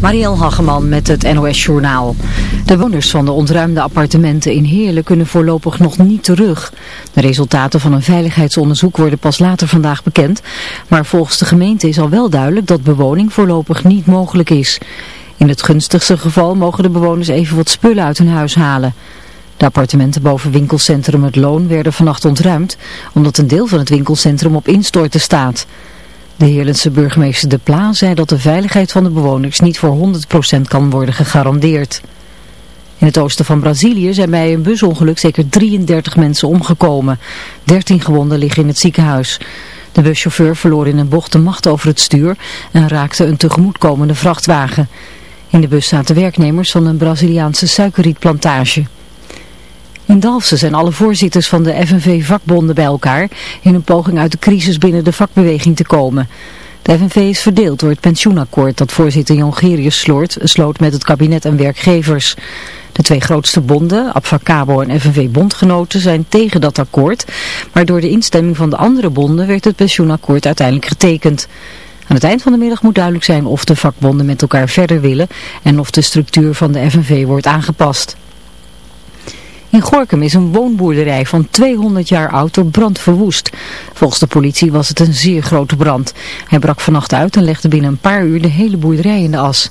Marielle Hageman met het NOS Journaal. De woners van de ontruimde appartementen in Heerlen kunnen voorlopig nog niet terug. De resultaten van een veiligheidsonderzoek worden pas later vandaag bekend. Maar volgens de gemeente is al wel duidelijk dat bewoning voorlopig niet mogelijk is. In het gunstigste geval mogen de bewoners even wat spullen uit hun huis halen. De appartementen boven winkelcentrum Het Loon werden vannacht ontruimd, omdat een deel van het winkelcentrum op instorten staat. De Heerlense burgemeester De Pla zei dat de veiligheid van de bewoners niet voor 100% kan worden gegarandeerd. In het oosten van Brazilië zijn bij een busongeluk zeker 33 mensen omgekomen. 13 gewonden liggen in het ziekenhuis. De buschauffeur verloor in een bocht de macht over het stuur en raakte een tegemoetkomende vrachtwagen. In de bus zaten werknemers van een Braziliaanse suikerrietplantage. In Dalfsen zijn alle voorzitters van de FNV-vakbonden bij elkaar in een poging uit de crisis binnen de vakbeweging te komen. De FNV is verdeeld door het pensioenakkoord dat voorzitter Jongerius sloot, sloot met het kabinet en werkgevers. De twee grootste bonden, Abfacabo en FNV-bondgenoten, zijn tegen dat akkoord, maar door de instemming van de andere bonden werd het pensioenakkoord uiteindelijk getekend. Aan het eind van de middag moet duidelijk zijn of de vakbonden met elkaar verder willen en of de structuur van de FNV wordt aangepast. In Gorkum is een woonboerderij van 200 jaar oud door brand verwoest. Volgens de politie was het een zeer grote brand. Hij brak vannacht uit en legde binnen een paar uur de hele boerderij in de as.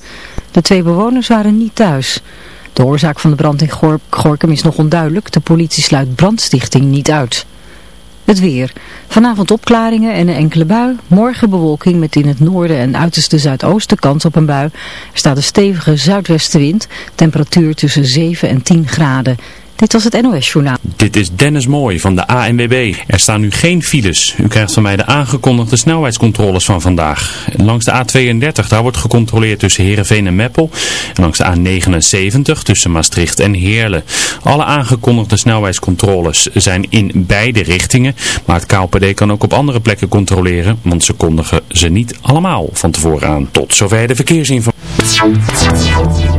De twee bewoners waren niet thuis. De oorzaak van de brand in Gorkum is nog onduidelijk. De politie sluit brandstichting niet uit. Het weer. Vanavond opklaringen en een enkele bui. Morgen bewolking met in het noorden en uiterste zuidoosten kans op een bui. Er staat een stevige zuidwestenwind. Temperatuur tussen 7 en 10 graden. Dit was het NOS Journaal. Dit is Dennis Mooij van de ANWB. Er staan nu geen files. U krijgt van mij de aangekondigde snelheidscontroles van vandaag. Langs de A32, daar wordt gecontroleerd tussen Heerenveen en Meppel. En langs de A79 tussen Maastricht en Heerlen. Alle aangekondigde snelheidscontroles zijn in beide richtingen. Maar het KLPD kan ook op andere plekken controleren. Want ze kondigen ze niet allemaal van tevoren aan. Tot zover de verkeersinformatie.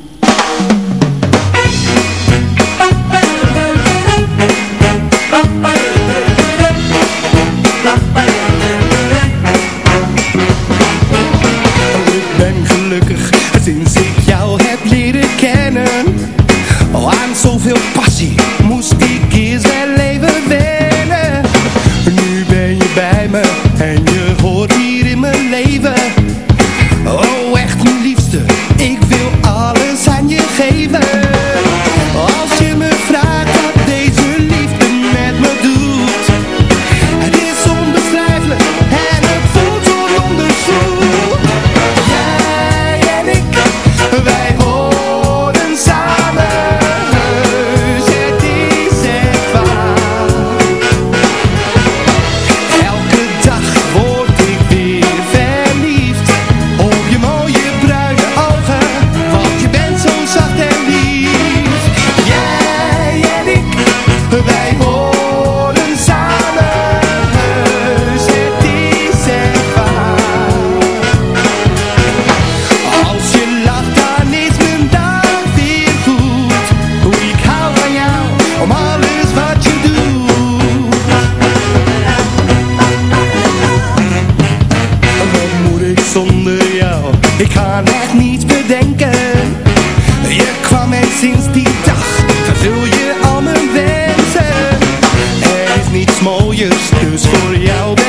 al je steun voor jou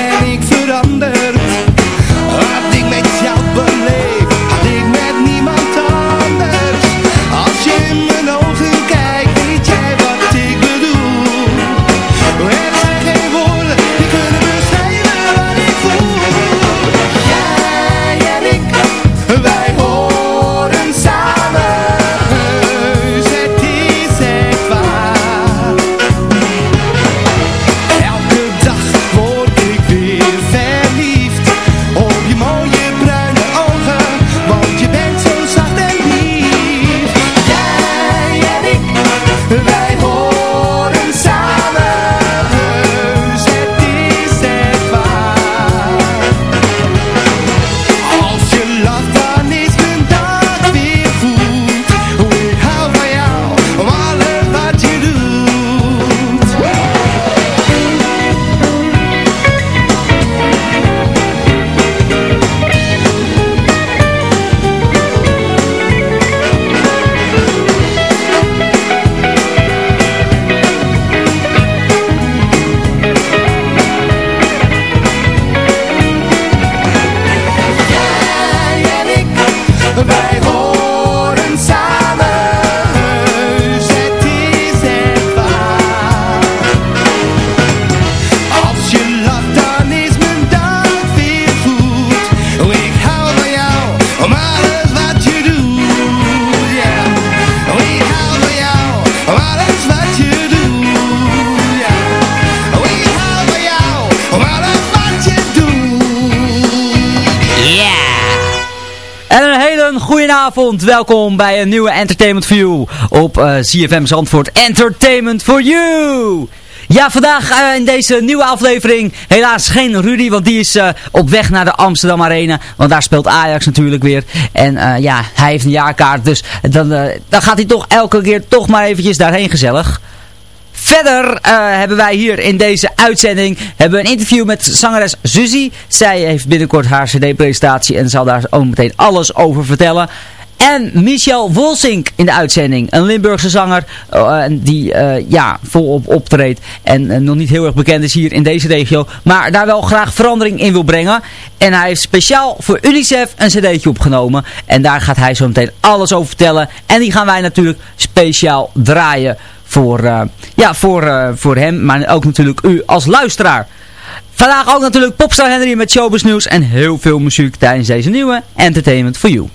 Goedenavond, welkom bij een nieuwe Entertainment for You op uh, eh, CFM Zandvoort Entertainment for You. Ja, vandaag uh, in deze nieuwe aflevering helaas geen Rudy, want die is uh, op weg naar de Amsterdam Arena. Want daar speelt Ajax natuurlijk weer. En ja, hij heeft een jaarkaart, dus dan, dan gaat hij toch elke keer toch maar eventjes daarheen gezellig. Verder uh, hebben wij hier in deze uitzending hebben we een interview met zangeres Suzy. Zij heeft binnenkort haar cd-presentatie en zal daar ook meteen alles over vertellen. En Michel Wolsink in de uitzending. Een Limburgse zanger uh, die uh, ja, volop optreedt. En nog niet heel erg bekend is hier in deze regio. Maar daar wel graag verandering in wil brengen. En hij heeft speciaal voor UNICEF een cd'tje opgenomen. En daar gaat hij zo meteen alles over vertellen. En die gaan wij natuurlijk speciaal draaien voor, uh, ja, voor, uh, voor hem, maar ook natuurlijk u als luisteraar. Vandaag ook natuurlijk Popstar Henry met Showbiz Nieuws en heel veel muziek tijdens deze nieuwe Entertainment for You.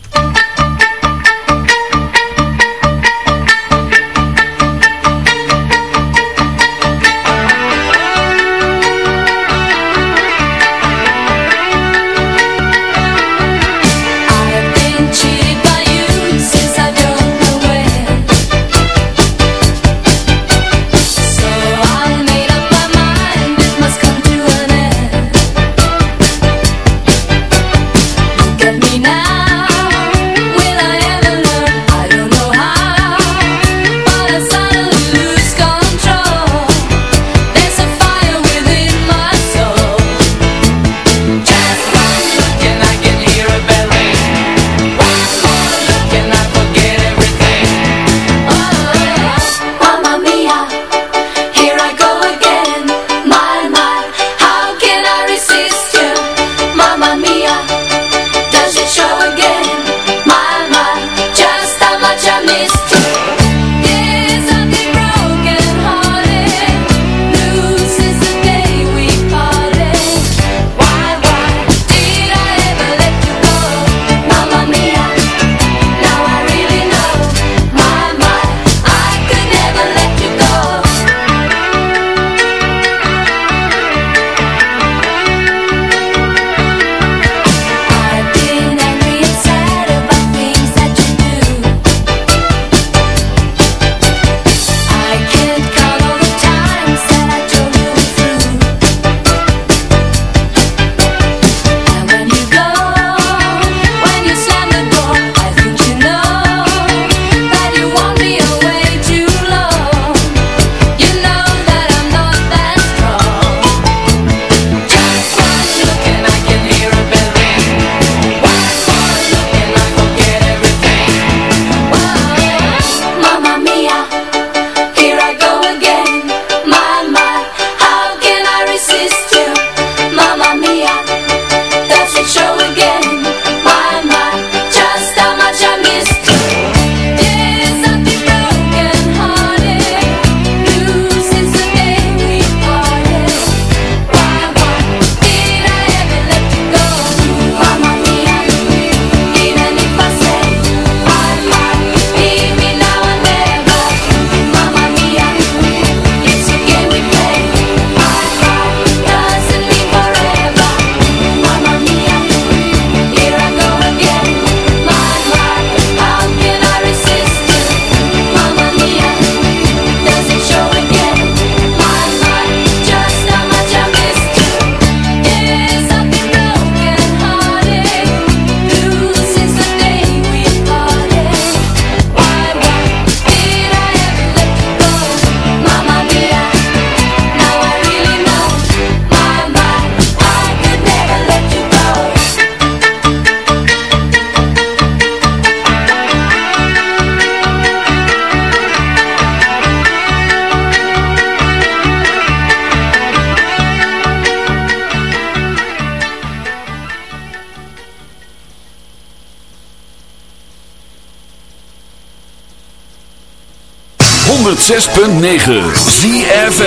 ZFM.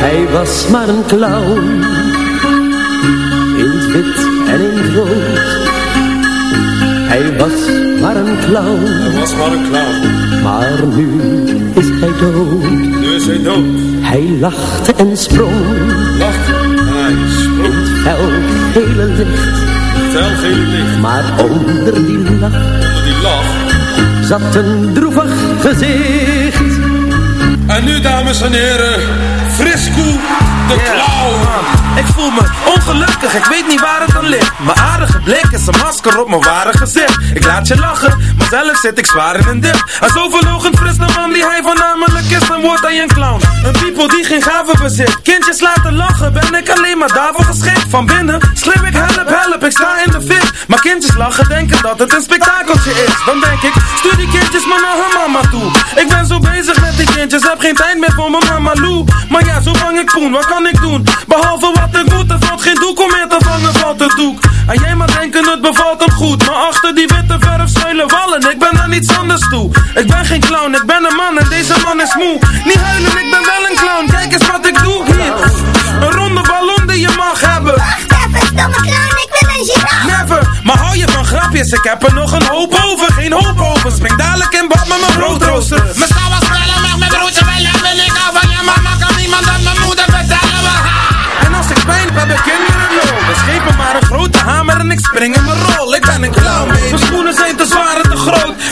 Hij was maar een clown. In het wit en in het rood. Hij was maar een clown. Hij was maar een clown. Maar nu is hij dood. Nu is hij dood. Hij lachte en sprong. Lachte en hij sprong. In het fel gele licht het licht. Maar onder die lach, Onder die lach. Zat een droevig gezicht. En nu, dames en heren, Frisco de Clown. Ik voel me ik weet niet waar het aan ligt. Mijn aardige blik is een masker op mijn ware gezicht. Ik laat je lachen, maar zelf zit ik zwaar in een dip. En zo verlogend fris de man die hij van namelijk is Dan wordt hij een clown, een people die geen gaven bezit. Kindjes laten lachen, ben ik alleen maar daarvoor geschikt. Van binnen schreeuw ik help, help, ik sta in de fik Maar kindjes lachen, denken dat het een spektakeltje is. Dan denk ik, stuur die kindjes maar naar hun mama toe. Ik ben zo bezig met die kindjes, heb geen tijd meer voor mijn mama Lou. Maar ja, zo vang ik poen, wat kan ik doen? Behalve wat ik moet, er valt geen valt het doek. En jij maar denken het bevalt hem goed. Maar achter die witte verf schuilen wallen, ik ben daar niets anders toe. Ik ben geen clown, ik ben een man en deze man is moe. Niet huilen, ik ben wel een clown, kijk eens wat ik doe hier. Een ronde ballon die je mag hebben. Wacht even, stomme clown, ik wil een giraffe. Never, maar hou je van grapjes, ik heb er nog een hoop over. Geen hoop over, spring dadelijk in bad met mijn broodrooster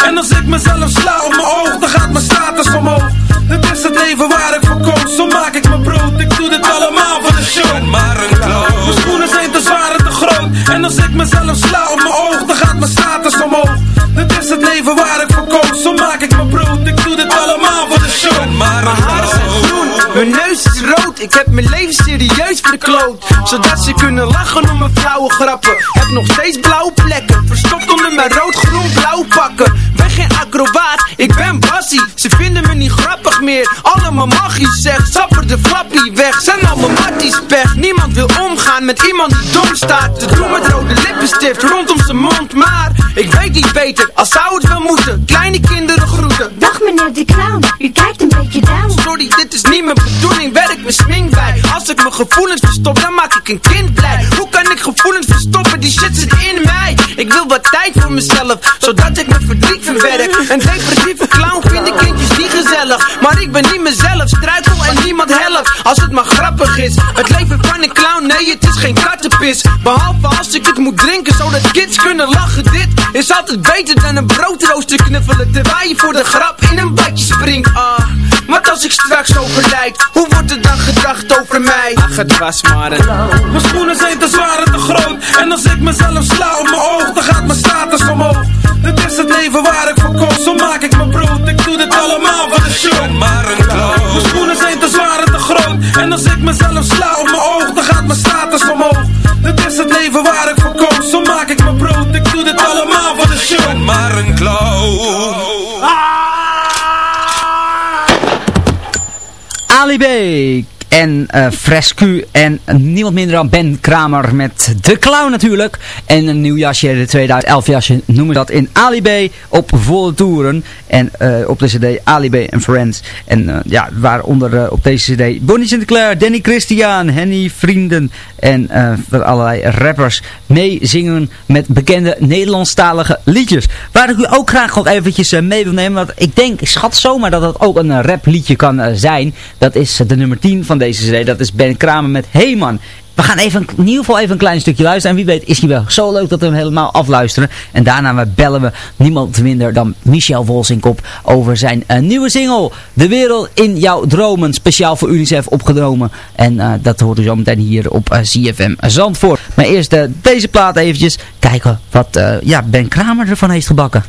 En als ik mezelf sla op mijn oog, dan gaat mijn status omhoog. Dit is het leven waar ik voor koos, zo maak ik mijn brood. Ik doe dit allemaal voor de show. Maar een clown Mijn schoenen zijn te zwaar en te groot. En als ik mezelf sla op mijn oog, dan gaat mijn status omhoog. Dit is het leven waar ik voor koos, zo maak ik mijn brood. Ik doe dit allemaal voor de show. Maar Mijn haren zijn groen, mijn neus is rood. Ik heb mijn leven serieus verkloot Zodat ze kunnen lachen om mijn flauwe grappen. Heb nog steeds blauwe plekken Verstopt onder mijn rood-groen blauw pakken acrobaat, ik ben Bassie Ze vinden me niet grappig meer. Allemaal magisch zeg, sapper de flappie weg. Zijn allemaal matties pech. Niemand wil omgaan met iemand die dom staat. Te doen met rode lippenstift rondom zijn mond Maar ik weet niet beter, als zou het wel moeten Kleine kinderen groeten. Dag meneer de clown, u kijkt een beetje down. Sorry, dit is niet mijn bedoeling, werk mijn smink bij Als ik mijn gevoelens verstop, dan maak ik een kind blij. Hoe kan ik gevoelens verstoppen, die shit zit in mij. Ik wil wat tijd voor mezelf, zodat ik mijn verdriet verwerk. Een depressieve clown vinden kindjes niet gezellig. Maar ik ben niet mezelf, struikel en niemand helpt. Als het maar grappig is, het leven van een clown, nee het is geen kattenpis. Behalve als ik het moet drinken, zodat kids kunnen lachen. Dit is altijd beter dan een broodrooster knuffelen. Terwijl je voor de grap in een badje springt, ah Want als ik straks overlijd, hoe wordt er dan gedacht over mij? Ach, het was maar een Mijn schoenen zijn te zwaar en te groot. En als ik mezelf sla op mijn oog Dan gaat mijn status omhoog. Dit is het leven waar ik voor koos Zo maak ik mijn brood. Ik doe dit allemaal voor de show. Maar een clown Mijn schoenen zijn te zwaar en te groot. En als ik mezelf sla op mijn oog Dan gaat mijn status omhoog. Dit is het leven waar ik voor koos Zo maak ik mijn brood. Ik doe dit allemaal voor de show. Maar een clown Ali B. En eh Frescu en niemand minder dan Ben Kramer met De Clown natuurlijk. En een nieuw jasje, de 2011 jasje, noemen dat in Ali B op volle toeren. En eh, op de cd Ali B en Friends. En eh, ja, waaronder op deze cd Bonnie Sinclair, Danny Christian, Henny Vrienden en allerlei rappers meezingen met bekende Nederlandstalige liedjes. Waar ik u ook graag nog eventjes mee wil nemen, want ik denk, ik schat zomaar dat dat ook een eh, rapliedje kan zijn. Dat is de nummer 10 van deze cd, dat is Ben Kramer met Hey Man. We gaan even, in ieder geval even een klein stukje luisteren. En wie weet is hij wel zo leuk dat we hem helemaal afluisteren. En daarna bellen we niemand minder dan Michel Wolsinkop over zijn eh, nieuwe single. De wereld in jouw dromen. Speciaal voor UNICEF opgenomen. En eh, dat hoort u zo meteen hier op eh, CFM Zandvoort. Maar eerst deze plaat eventjes. Kijken wat ja, Ben Kramer ervan heeft gebakken.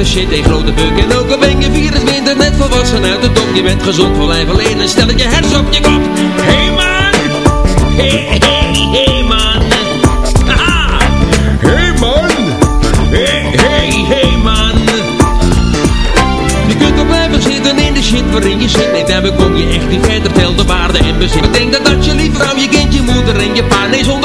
En shit en grote buk en ook al ben je 24 net volwassen uit de dop. Je bent gezond voor lijf alleen en stel je hersen op je kop. Hey man. hey, hey, hey man. Haha. Hey man. Hey, hey, hey man. Je kunt er blijven zitten in de shit waarin je zit. Nee, daarmee kom je echt niet verder. Tel de waarde en bezit. Ik denk dat als je lief vrouw, je kind, je moeder en je pa. Nee, zonder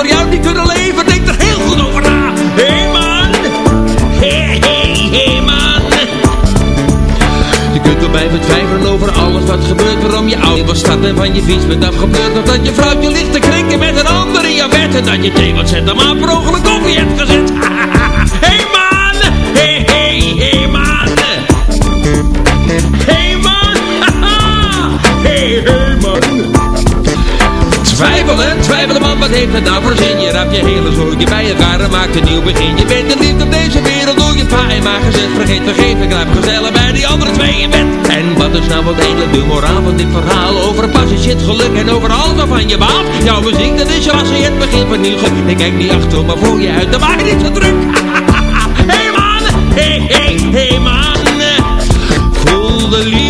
wat gebeurt Waarom je oud was staat en van je fiets bent afgebeurd? Of dat je vrouwtje ligt te klinken met een ander in je bed En dat je thee wat zet hem aan per ongeluk hebt gezet wat heeft het nou voor zin? Je raapt je hele zootje bij elkaar en maakt een nieuw begin. Je bent er niet op deze wereld door je pa en ma gezet. Vergeet, vergeet, ik blijf gezellig bij die andere twee in bed. En wat is nou uiteindelijk de moraal van dit verhaal? Over passie, shit, geluk en over alles waarvan je baalt Jouw muziek, dat is je je het begin van nieuw Ik kijk niet achter, maar voor je uit, dan maak je niet zo druk. Hey man, hey hey hey man. Voel de liefde,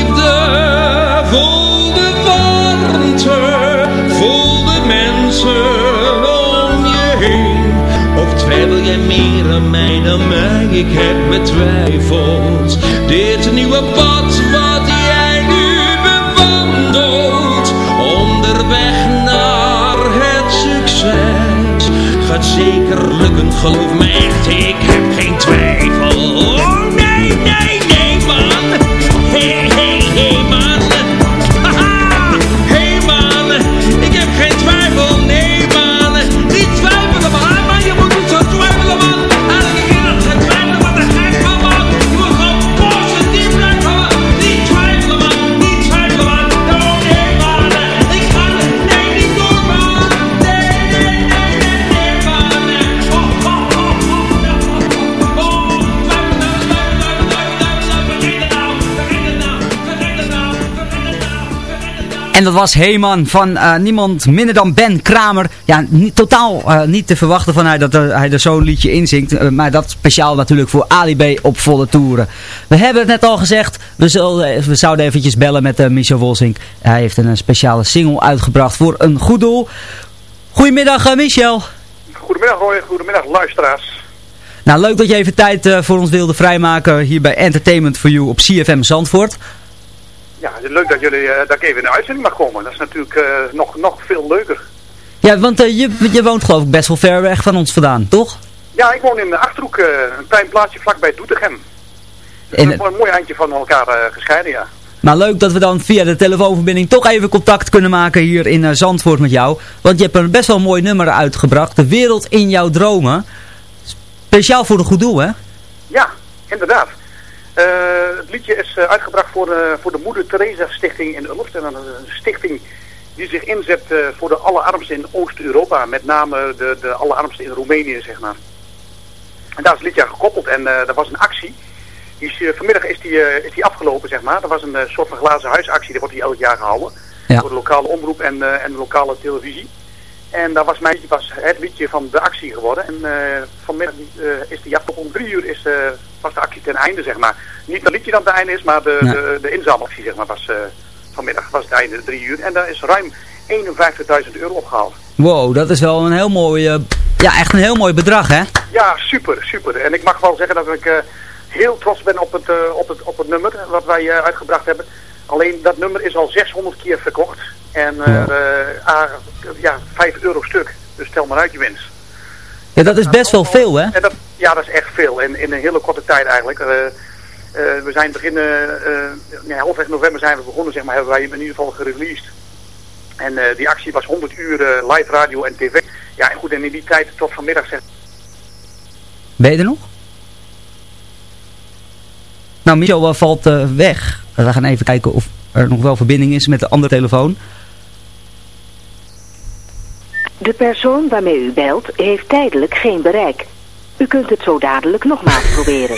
aan mij mij Ik heb mijn twijfels Dit nieuwe pad wat jij nu bewandelt Onderweg naar het succes Gaat zeker lukken, geloof me echt Ik heb geen twijfel En dat was Heeman van eh, niemand minder dan Ben Kramer. Ja, niet, totaal eh, niet te verwachten van hij dat er, hij er zo'n liedje in zingt. Eh, maar dat speciaal natuurlijk voor Ali B op volle toeren. We hebben het net al gezegd. We, zullen, we zouden eventjes bellen met Michel Wolsink. Hij heeft een, speciale single uitgebracht voor een goed doel. Goedemiddag Michel. Goedemiddag Roy, goedemiddag luisteraars. Nou, leuk dat je even tijd voor ons wilde vrijmaken hier bij Entertainment for You op CFM Zandvoort. Ja, het is leuk dat, jullie, uh, dat ik even in de uitzending mag komen. Dat is natuurlijk uh, nog, nog veel leuker. Ja, want uh, je, je woont geloof ik best wel ver weg van ons vandaan, toch? Ja, ik woon in de Achterhoek, een klein plaatsje vlakbij Doetinchem. Dus en, een mooi eindje van elkaar gescheiden, ja. Maar leuk dat we dan via de telefoonverbinding toch even contact kunnen maken hier in Zandvoort met jou. Want je hebt een best wel mooi nummer uitgebracht, De Wereld in Jouw Dromen. Speciaal voor een goed doel, hè? Ja, inderdaad. Uh, het liedje is uh, uitgebracht voor de, voor de Moeder Teresa Stichting in Ulft. En dat is een stichting die zich inzet voor de allerarmsten in Oost-Europa. Met name de, de allerarmsten in Roemenië, zeg maar. En daar is het liedje aan gekoppeld. En dat was een actie. Die is, vanmiddag is die, is die afgelopen, zeg maar. Dat was een soort van glazen huisactie. Dat wordt die elk jaar gehouden. Ja. Door de lokale omroep en, en de lokale televisie. En dat was, mijn, was het liedje van de actie geworden. En uh, vanmiddag uh, is de jacht om drie uur is, uh, was de actie ten einde, zeg maar. Niet dat liedje dan ten einde is, maar de, ja. de, de inzamelactie, zeg maar, was vanmiddag was het einde drie uur. En daar is ruim 51.000 euro opgehaald. Wow, dat is wel een heel mooi, ja echt een heel mooi bedrag, hè? Ja, super, super. En ik mag wel zeggen dat ik heel trots ben op het, op het, op het nummer wat wij uitgebracht hebben. Alleen dat nummer is al 600 keer verkocht. En uh, ja. Uh, ja, 5 euro stuk. Dus tel maar uit je winst. Ja, dat is best wel veel, hè? En dat, ja, dat is echt veel. En in een hele korte tijd eigenlijk. Uh, we zijn begin, ja, halfweg november zijn we begonnen, zeg maar, hebben wij hem in ieder geval gereleased. En die actie was 100 uur live radio en tv. Ja, en goed, en in die tijd tot vanmiddag zeg... Ben je er nog? Nou, Michel valt weg. We gaan even kijken of er nog wel verbinding is met de andere telefoon. De persoon waarmee u belt heeft tijdelijk geen bereik. U kunt het zo dadelijk nogmaals proberen.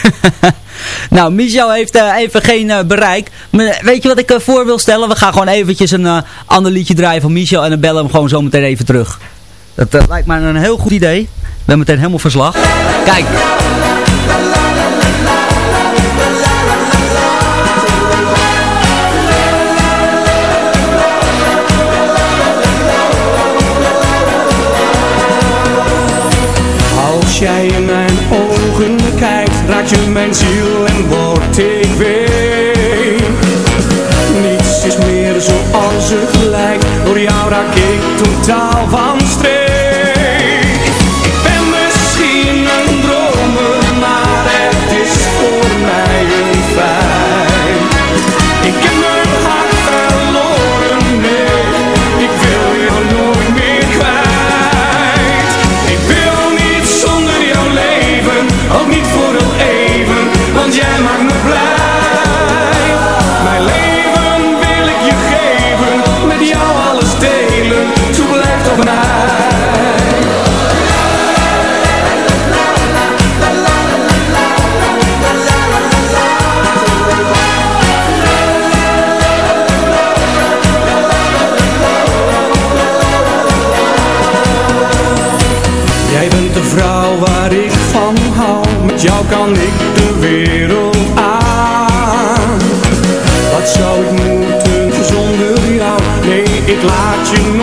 nou, Michel heeft uh, even geen uh, bereik. Maar weet je wat ik uh, voor wil stellen? We gaan gewoon eventjes een ander liedje draaien van Michel en dan bellen we hem gewoon zo meteen even terug. Dat lijkt me een heel goed idee. We hebben meteen helemaal verslag. Kijk. Je mijn ziel en word ik weer. Niets is meer zoals het lijkt, door jou raak ik totaal van Jou kan ik de wereld aan. Wat zou ik moeten zonder jou? Nee, ik laat je nooit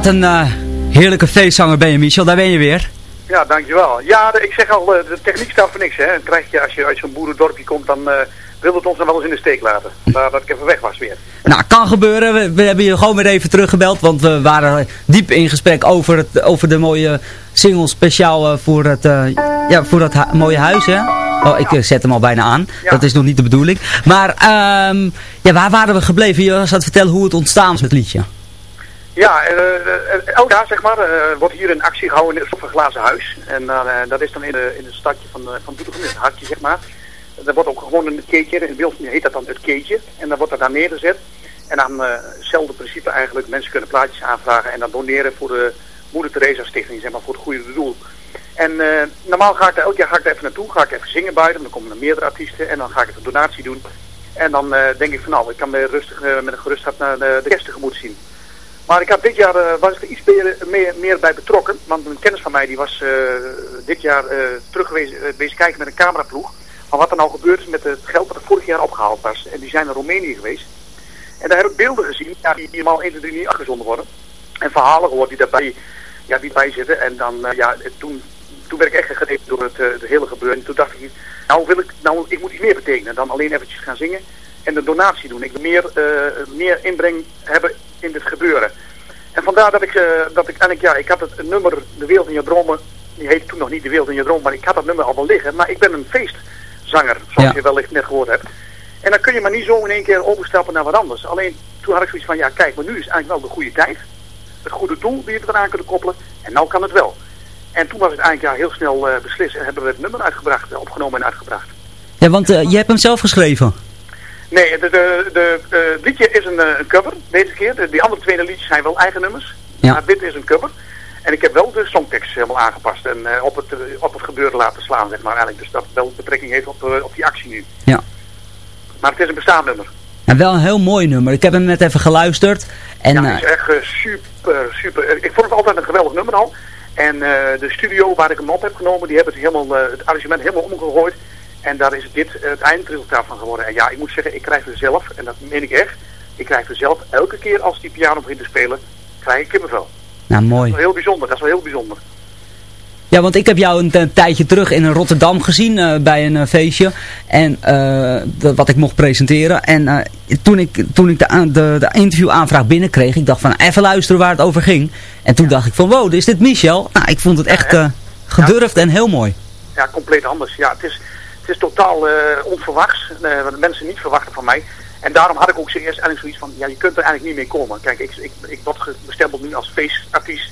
Wat een eh, heerlijke feestzanger ben je, Michel. Daar ben je weer. Ja, dankjewel. Ja, ik zeg al, eh, de techniek staat voor niks. Hè. Dan krijg je, als je uit zo'n boerendorpje komt, dan eh wil het ons dan wel eens in de steek laten. Maar dat ik even weg was weer. Nou, kan gebeuren. We, we hebben je gewoon weer even teruggebeld. Want we waren diep in gesprek over, het, over de mooie single speciaal voor, het, ja, voor dat mooie huis. Hè? Oh, ik zet hem al bijna aan. Dat is nog niet de bedoeling. Maar ehm, ja, waar waren we gebleven? Je was aan het vertellen hoe het ontstaan is met het liedje. Ja, eh, eh, jaar zeg maar, eh, wordt hier een actie gehouden in het glazen huis. En dat is dan in, de, in het stadje van, van Doetinchem, in het hartje zeg maar. Er wordt ook gewoon een keetje, in beeld heet dat dan het keetje. En dan wordt dat daar neergezet. En eh, hetzelfde principe eigenlijk, mensen kunnen plaatjes aanvragen en dan doneren voor de Moeder Teresa Stichting, zeg maar, voor het goede doel. En normaal ga ik daar elk jaar ga ik daar even naartoe, ga ik even zingen buiten, dan komen er meerdere artiesten en dan ga ik een donatie doen. En dan denk ik van nou, ik kan weer rustig, met een gerust hart naar de, de kerst tegemoet zien. Maar ik had dit jaar, eh, was ik er iets meer, meer, meer bij betrokken. Want een kennis van mij die was eh, dit jaar eh terug geweest, eh, kijken met een cameraploeg. Van wat er nou gebeurd is met het geld dat er vorig jaar opgehaald was. En die zijn naar Roemenië geweest. En daar heb ik beelden gezien ja, die helemaal 1, 2, 3 niet afgezonden worden. En verhalen gehoord die daarbij, ja, die bij zitten. En dan, eh, ja, toen, toen werd ik echt gegrepen door het, eh, hele gebeuren. En toen dacht ik, nou wil ik, nou, ik moet iets meer betekenen dan alleen eventjes gaan zingen. En een donatie doen. Ik wil meer, eh, meer inbreng hebben in dit gebeuren. En vandaar dat ik, eh, dat ik eigenlijk, ja, ik had het nummer De Wereld in Je Dromen, die heette toen nog niet De Wereld in Je Dromen, maar ik had dat nummer al wel liggen. Maar ik ben een feestzanger, zoals Ja. je wellicht net gehoord hebt. En dan kun je maar niet zo in één keer overstappen naar wat anders. Alleen toen had ik zoiets van, ja kijk, maar nu is eigenlijk wel de goede tijd. Het goede doel die je eraan kunnen koppelen. En nou kan het wel. En toen was het eigenlijk ja, heel snel eh, beslist en hebben we het nummer uitgebracht, eh, opgenomen en uitgebracht. Ja, want je hebt hem zelf geschreven. Nee, de, de, het liedje is een, eh, een cover, deze keer. De, die andere twee liedjes zijn wel eigen nummers. Ja. Maar dit is een cover. En ik heb wel de songtekst helemaal aangepast en eh, op, het, eh, op het gebeuren laten slaan, zeg maar eigenlijk. Dus dat wel betrekking heeft op, eh, op die actie nu. Ja. Maar het is een bestaand nummer. En wel een heel mooi nummer. Ik heb hem net even geluisterd. En ja, eh, het is echt eh, super, super. eh, Ik vond het altijd een geweldig nummer al. En eh, de studio waar ik hem op heb genomen, die hebben het, helemaal, eh, het arrangement helemaal omgegooid. En daar is dit eh, het eindresultaat van geworden. En ja, ik moet zeggen, ik krijg er zelf, en dat meen ik echt, ik krijg er zelf elke keer als die piano begint te spelen, krijg ik kippenvel. Nou, mooi. Dat is wel heel bijzonder, dat is wel heel bijzonder. Ja, want ik heb jou een, een tijdje terug in Rotterdam gezien eh, bij een eh, feestje. En eh, wat ik mocht presenteren. En eh, toen ik, toen ik de, de, de interviewaanvraag binnenkreeg, ik dacht van even luisteren waar het over ging. En toen dacht ik van wow, is dit Michel? Nou, ik vond het echt eh, gedurfd en heel mooi. Ja, compleet anders. Ja, het is, is totaal eh, onverwachts, eh, wat de mensen niet verwachten van mij. En daarom had ik ook eerst eigenlijk zoiets van, ja, je kunt er eigenlijk niet mee komen. Kijk, ik, ik, ik word bestempeld nu als feestartiest.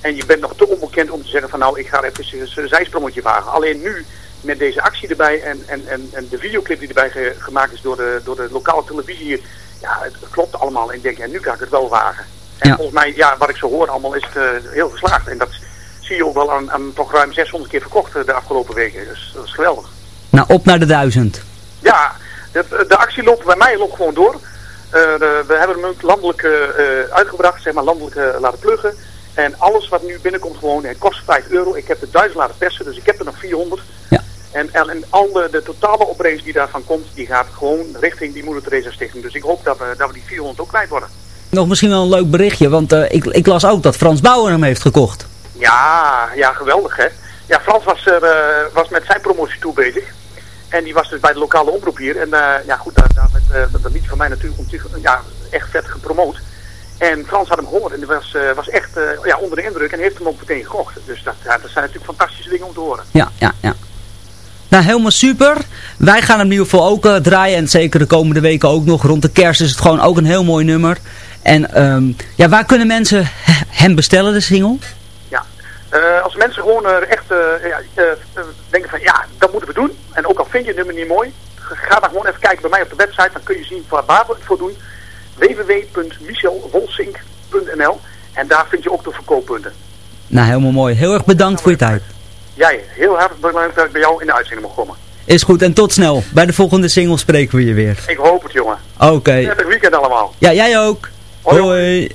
En je bent nog te onbekend om te zeggen van, nou, ik ga even een zijsprongetje wagen. Alleen nu, met deze actie erbij en, en, en, en de videoclip die erbij ge- gemaakt is door de, door de lokale televisie hier. Ja, het klopt allemaal. En ik denk, ja, nu kan ik het wel wagen. En Ja. volgens mij, ja, wat ik zo hoor allemaal, is het eh, heel geslaagd. En dat zie je ook wel aan, aan toch ruim 600 keer verkocht de afgelopen weken. Dus dat is geweldig. Nou, op naar de duizend. Ja, de, de actie loopt bij mij loopt gewoon door. Eh, de- we hebben hem landelijk eh, eh, uitgebracht, zeg maar landelijk laten pluggen. En alles wat nu binnenkomt gewoon, het kost 5 euro. Ik heb er 1000 laten persen, dus ik heb er nog 400. Ja. En, en, en al de, de totale opbrengst die daarvan komt, die gaat gewoon richting die Moeder Teresa Stichting. Dus ik hoop dat we, dat we die 400 ook kwijt worden. Nog misschien wel een leuk berichtje, want ik, ik las ook dat Frans Bauer hem heeft gekocht. Ja, ja, geweldig hè. Ja, Frans was, er, was met zijn promotie toe bezig. En die was dus bij de lokale omroep hier. En eh, ja goed, daar, daar werd uh, dat liedje van mij natuurlijk ja, echt vet gepromoot. En Frans had hem gehoord en die was, eh, was echt eh, ja, onder de indruk en heeft hem ook meteen gekocht. Dus dat, ja, dat zijn natuurlijk fantastische dingen om te horen. Ja, ja, ja. Nou, helemaal super. Wij gaan hem in ieder geval ook eh, draaien. En zeker de komende weken ook nog. Rond de kerst is het gewoon ook een heel mooi nummer. En ehm, ja, waar kunnen mensen hem bestellen, de single? Ja, eh, als mensen gewoon eh, echt eh, eh, eh, denken van ja, dat moeten we doen. En ook al vind je het nummer niet mooi, ga dan gewoon even kijken bij mij op de website. Dan kun je zien waar we het voor doen. www.michelwolsink.nl En daar vind je ook de verkooppunten. Nou, helemaal mooi. Heel erg bedankt voor je tijd. Jij, heel hartelijk bedankt dat ik bij jou in de uitzending mocht komen. Is goed, en tot snel. Bij de volgende single spreken we je weer. Ik hoop het, jongen. Oké. Prettig weekend allemaal. Ja, jij ook. Hoi. Hoi.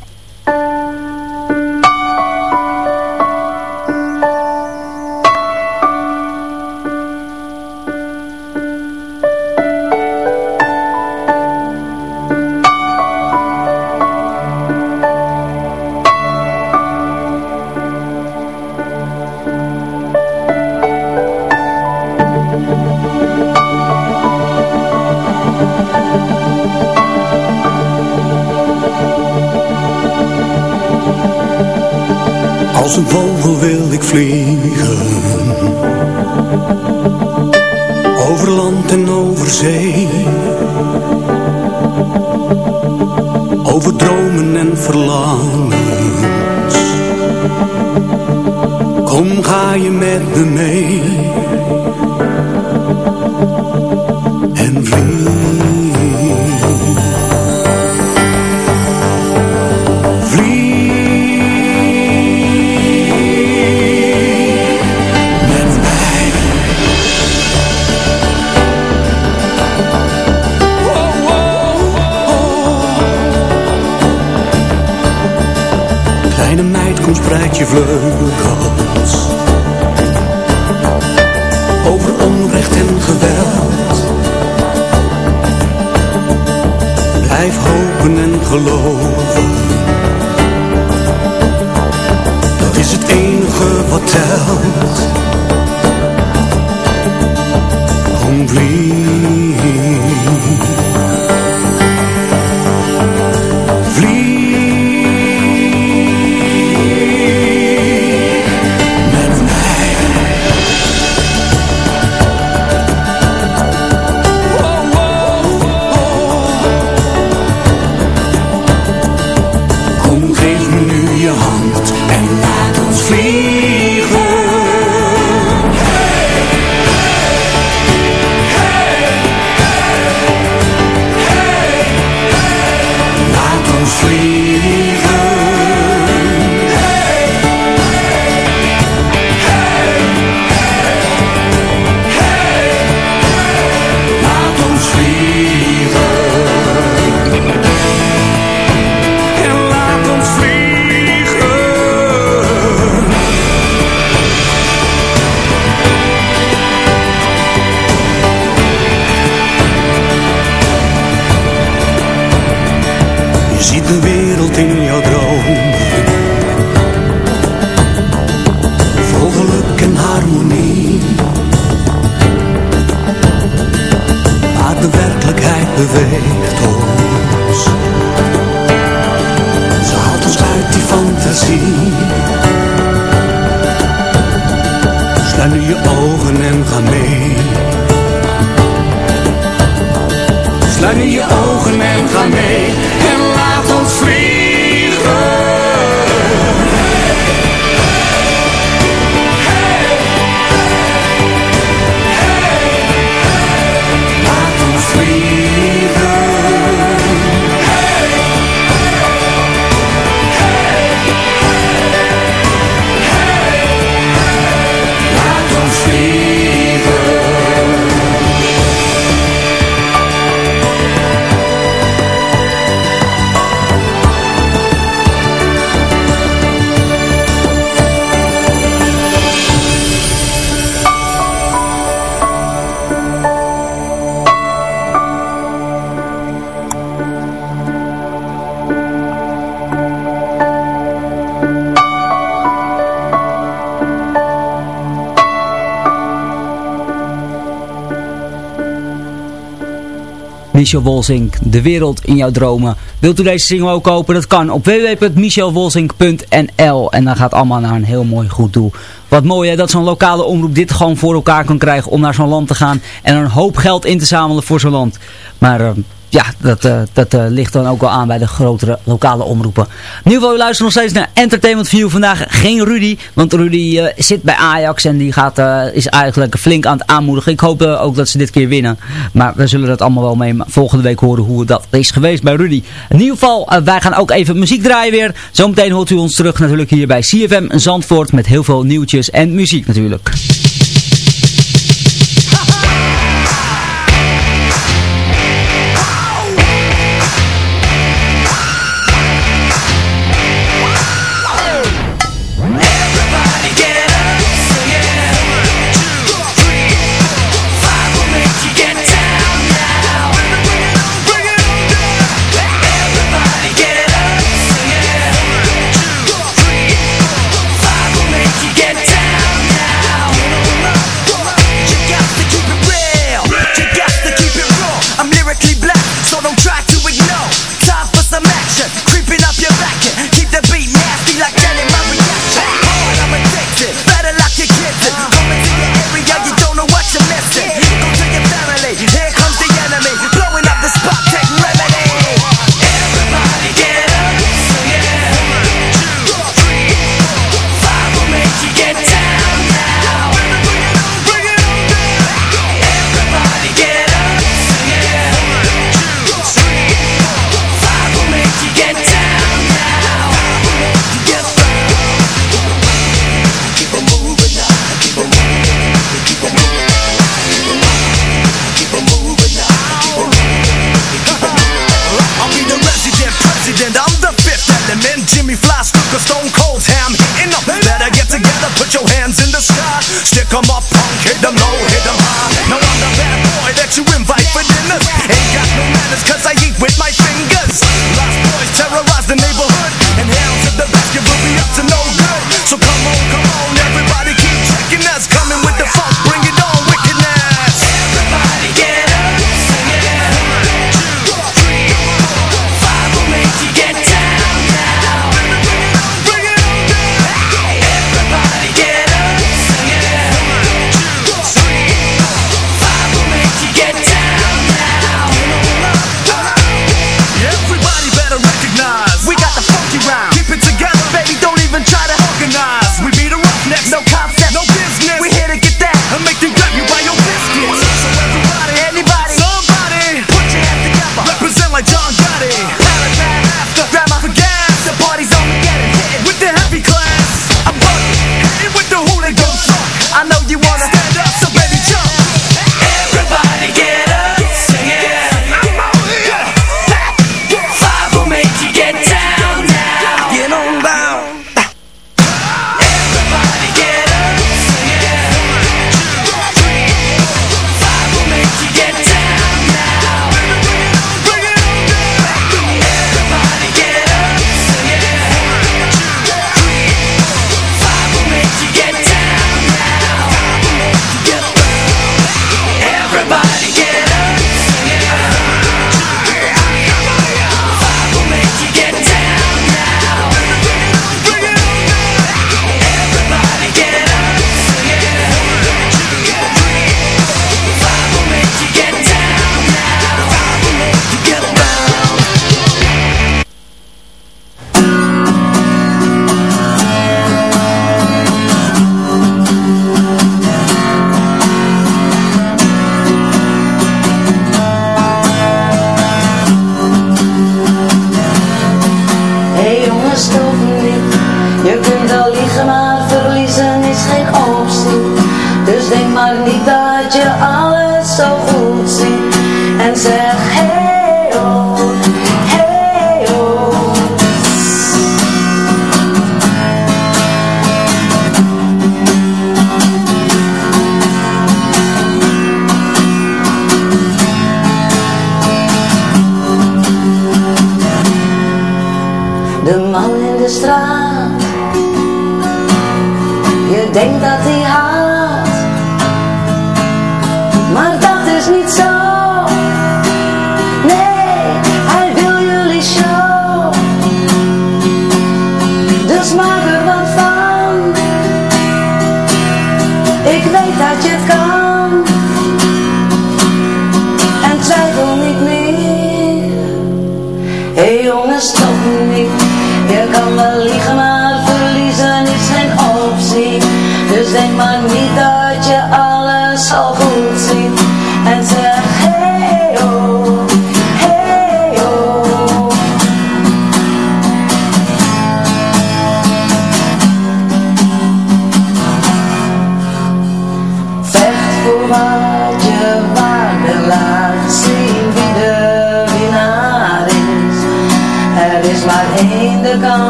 Kom geef Michel Wolzink, De Wereld in Jouw Dromen. Wilt u deze single ook kopen? Dat kan op www.michelwolzink.nl En dan gaat allemaal naar een heel mooi goed doel. Wat mooi hè, dat zo'n lokale omroep dit gewoon voor elkaar kan krijgen om naar zo'n land te gaan. En een hoop geld in te zamelen voor zo'n land. Maar... Uh, ja, dat, uh, dat uh, ligt dan ook wel aan bij de grotere lokale omroepen. In ieder geval, u luistert nog steeds naar Entertainment View. Vandaag geen Rudy, want Rudy uh, zit bij Ajax en die gaat, is eigenlijk flink aan het aanmoedigen. Ik hoop ook dat ze dit keer winnen. Maar we zullen dat allemaal wel mee volgende week horen hoe dat is geweest bij Rudy. In ieder geval, wij gaan ook even muziek draaien weer. Zometeen hoort u ons terug natuurlijk hier bij CFM Zandvoort met heel veel nieuwtjes en muziek natuurlijk. lichaam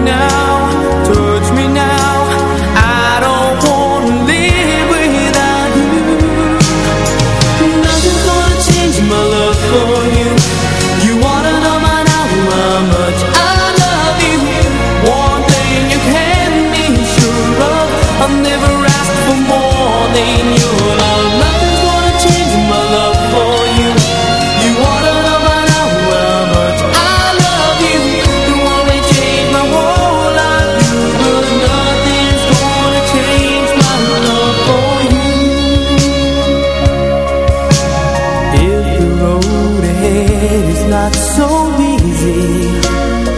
now.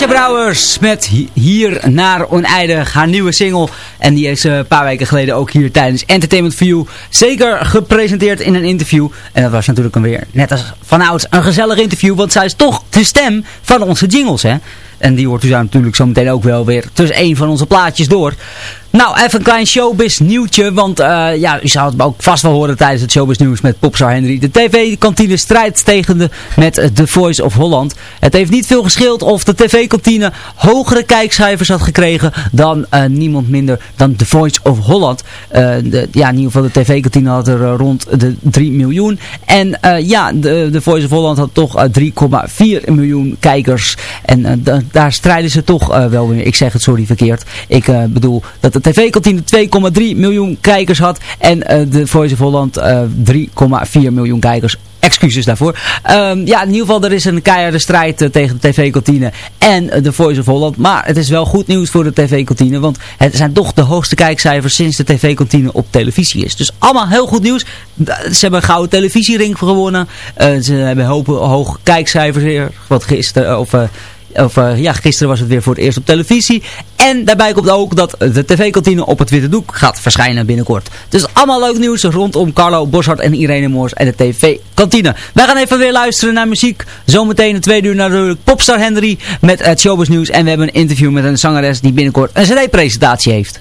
Sascha Brouwers met Hier naar Oneindig, haar nieuwe single. En die is een paar weken geleden ook hier tijdens Entertainment View zeker gepresenteerd in een interview. En dat was natuurlijk weer, net als vanouds, een gezellig interview. Want zij is toch de stem van onze jingles, hè. En die hoort u daar natuurlijk zo meteen ook wel weer tussen één van onze plaatjes door. Nou, even een klein showbiz nieuwtje, want uh, ja, u zou het ook vast wel horen tijdens het showbiz nieuws met Popstar Henry. De tv-kantine strijdt tegen de, met The Voice of Holland. Het heeft niet veel geschild of de tv-kantine hogere kijkcijfers had gekregen dan uh, niemand minder dan The Voice of Holland. Uh, de, ja, in ieder geval de tv-kantine had er rond de 3 miljoen. En ja, de, The Voice of Holland had toch 3,4 miljoen kijkers. En daar strijden ze toch wel weer. Ik zeg het sorry verkeerd. Ik bedoel dat de tv-kantine 2,3 miljoen kijkers had. En uh, de Voice of Holland uh, eh, 3,4 miljoen kijkers. Excuses daarvoor. Um, ja, in ieder geval, er is een keiharde strijd tegen de tv-kantine en de Voice of Holland. Maar het is wel goed nieuws voor de tv-kantine. Want het zijn toch de hoogste kijkcijfers sinds de tv-kantine op televisie is. Dus allemaal heel goed nieuws. Ze hebben een gouden televisiering gewonnen. ze hebben hoge hoog kijkcijfers weer. Wat gisteren, of of uh, ja, gisteren was het weer voor het eerst op televisie. En daarbij komt ook dat de tv-kantine op het witte doek gaat verschijnen binnenkort. Dus allemaal leuk nieuws rondom Carlo Boshart en Irene Moors en de tv-kantine. Wij gaan even weer luisteren naar muziek. Zometeen een tweede uur natuurlijk Popstar Henry met het showbiz nieuws. En we hebben een interview met een zangeres die binnenkort een cd-presentatie heeft.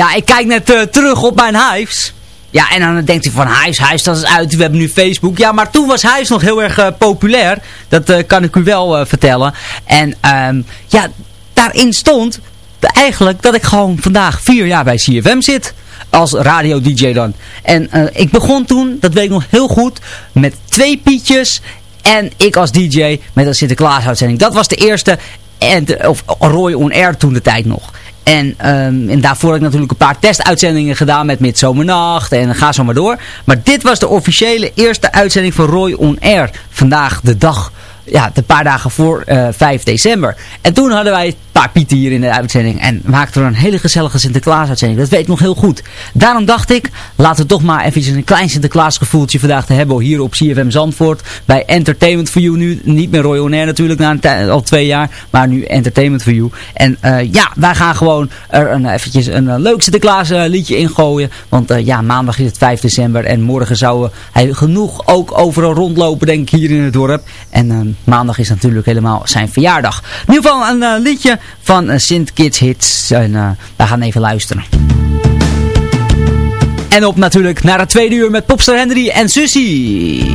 Ja, ik kijk net uh, terug op mijn Hives. Ja, en dan denkt hij van Hives, Hives dat is uit, we hebben nu Facebook. Ja, maar toen was Hives nog heel erg uh, populair. Dat uh, kan ik u wel vertellen. En um, ja, daarin stond eigenlijk dat ik gewoon vandaag vier jaar bij CFM zit. Als radio-dj dan. En ik begon toen, dat weet ik nog heel goed, met twee pietjes en ik als DJ met een Sinterklaas-uitzending. Dat was de eerste, en, of Roy On Air toen de tijd nog. En, um, en daarvoor heb ik natuurlijk een paar testuitzendingen gedaan met Midzomernacht en ga zo maar door. Maar dit was de officiële eerste uitzending van Roy On Air. Vandaag de dag ja, een paar dagen voor uh, eh, 5 december. En toen hadden wij een paar pieten hier in de uitzending. En maakten er een hele gezellige Sinterklaas uitzending. Dat weet ik nog heel goed. Daarom dacht ik, laten we toch maar even een klein Sinterklaas gevoeltje vandaag te hebben. Hier op CFM Zandvoort. Bij Entertainment for You nu. Niet meer Royal Air natuurlijk, na al twee jaar. Maar nu Entertainment for You. En uh, ja, wij gaan gewoon er een, eventjes een uh, leuk Sinterklaas uh, liedje ingooien. Want ja, maandag is het 5 december. En morgen zouden hij genoeg ook overal rondlopen, denk ik, hier in het dorp. En maandag is natuurlijk helemaal zijn verjaardag. In ieder geval een uh, liedje van uh, Sint Kids Hits. En uh, we gaan even luisteren. En op natuurlijk naar het tweede uur met Popster Henry en Susie.